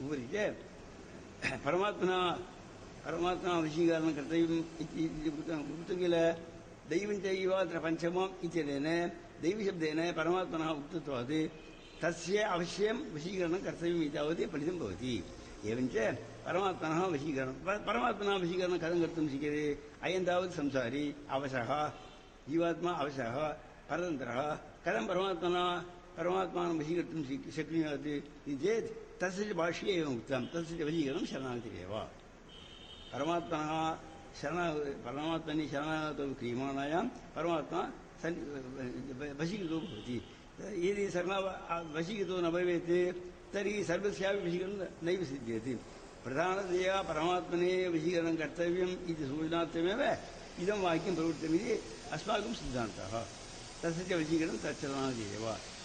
उपरित्य परमात्मना परमात्मा वशीकरणं कर्तव्यम् इति उक्तं किल दैवं चैव अत्र वशीकरण इत्यनेन दैवशब्देन परमात्मनः उक्तत्वात् तस्य अवश्यं वशीकरणं कर्तव्यम् एतावत् फलितं अयं तावत् संसारी अवश जीवात्मा अवशः परतंत्र कदम परमात्म परमात्मानं वशीकर्तुं शक्नुयात् इति चेत् तस्य भाष्ये एवम् उक्तं तस्य वशीकरणं शरणागतिरेव परमात्मनः शरण परमात्मनि शरणागतौ क्रियमाणायां परमात्मा सन् वशीकृतो भवति यदि शरण वशीकृतो न भवेत् तर्हि सर्वस्यापि वशीकरणं नैव सिद्ध्यति प्रधानतया परमात्मने वशीकरणं कर्तव्यम् इति सूचनार्थमेव इदं वाक्यं प्रवृत्तमिति अस्माकं सिद्धान्तः तस्य च वशीकरणं तच्चरणादि एव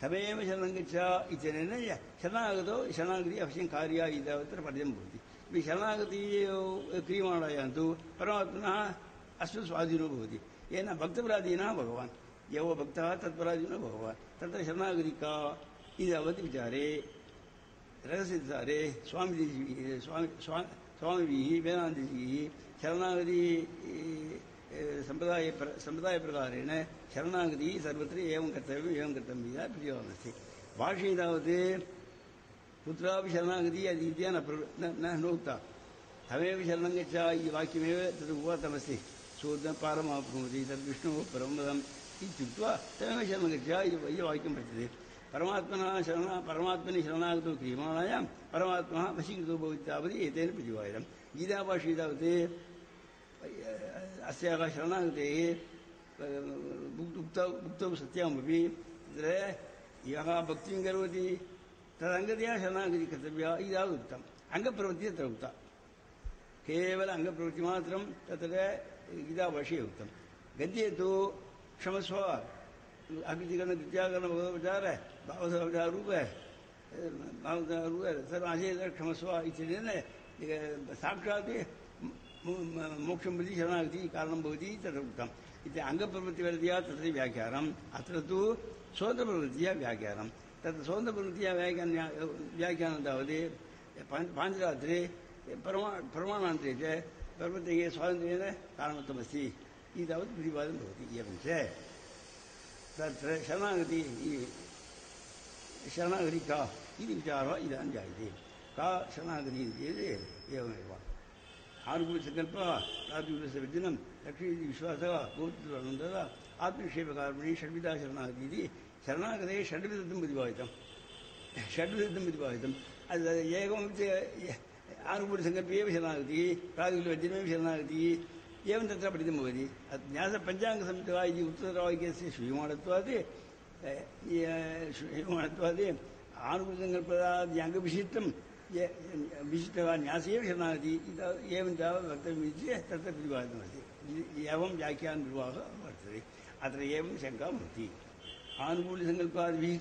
तमेव शरणङ्गच्छ इत्यनेन शरणागतौ शरणागतिः अवश्यं कार्या इत्यत्र पर्यं भवति शरणागति क्रियमाणायां तु परमात्मनः अस्तु स्वाधीनो भवति येन भक्तपराधीनः भगवान् यव भक्तः तत्पराधीनो भगवान् तत्र शरणागति का इति विचारे रसविचारे स्वामिजीभिः स्वामि स्वामिभिः वेदान्तजीभिः शरणागतिः சம்பிரதாய சம்பிரதாய பிரகாரேன சரணாகதி சர்வத்திரி ஏவம் கர்த்தவியம் ஏவம் கர்த்தவியா பிரியோமஸ்தி பாஷை ஏதாவது புத்திராபி சரணாகதி அது இந்தியா நான் நோக்தா தமேவ சரணங்கச்சா இது வாக்கியமே தது உபாத்தமஸ்தி சூர்ண பாரமாபுமதி தது விஷ்ணு பிரம்மதம் இத்தியுக்வா தமேவ சரணங்கச்சா இது வைய வாக்கியம் படுத்தது பரமாத்மனா சரணா பரமாத்மனி சரணாகதோ கிரியமானாயாம் பரமாத்மா வசீகிருதோ பவித்தாவது ஏதேன பிரிவாயிரம் கீதா பாஷை ஏதாவது अस्याः शरणागतेः उक्त उक्तं सत्यामपि तत्र यः भक्तिं करोति तदङ्गतया शरणागतिः कर्तव्या इदा उक्तम् अङ्गप्रवृत्ति तत्र उक्ता केवल अङ्गप्रवृत्तिमात्रं तत्र गीताभाष्ये उक्तं गद्ये तु क्षमस्व अकृतिकरणविद्याकरणभवविचार भावधारूप भावधारूप क्षमस्व इत्यनेन साक्षात् मोक्षं प्रति शरणागतिः कारणं भवति तत्र उक्तम् इति अङ्गप्रवृत्तिवरदया तत्र व्याख्यानम् अत्र तु स्वतन्त्रप्रवृत्त्या व्याख्यानं तत् स्वतन्त्रप्रवृत्त्या व्याख्यान व्याख्यानं तावत् पाञ्चरात्रे परमा प्रमाणान्तरे च प्रवृत्तेः स्वातन्त्र्येण कारणत्वमस्ति इति तावत् प्रतिपादनं भवति एवं च तत्र शरणागतिः शरणागतिः का इति विचारः इदानीं जायते का शरणागतिः चेत् एवमेव ಆನುಕೂಲಸಂಕಲ್ಪ ಪ್ರಾತಿವಿಜ್ಞಂ ಲಕ್ಷ್ಮೀ ವಿಶ್ವಾಸ ಭೂತೃಂದದ ಆತ್ಮನಿಕ್ಷೇಪಕಾರಣಿ ಷಡ್ವಿಧಾ ಶರಣಾಗತಿ ಇದು ಶರಣಾಗತೆ ಷಡ್ವಿಧಂ ಪ್ರತಿಪಾದಿತಂ ಷಡ್ವಿಧಂ ಪ್ರತಿಪಾದಿತಂ ಅದು ಏಕಮपि आनुकूलसङ्कल्पे एव शरणागतिः प्रातिकूल्यवद्यमेव शरणागतिः एवं तत्र पठितं भवति ज्ञातपञ्चाङ्गसंहिता इति उत्तरवाक्यस्य श्रूयमाणत्वात् श्रूयमाणत्वात् आनुकूलसङ्कल्पदाद्याङ्गविशिष्टं विशिष्टवान् न्यासीयशरणार्थी एवञ्च वक्तव्यमिति तत्र प्रतिपादितमस्ति एवं व्याख्याननिर्वाहः वर्तते अत्र एवं शङ्का भवति आनुकूल्यसङ्कल्पादिभिः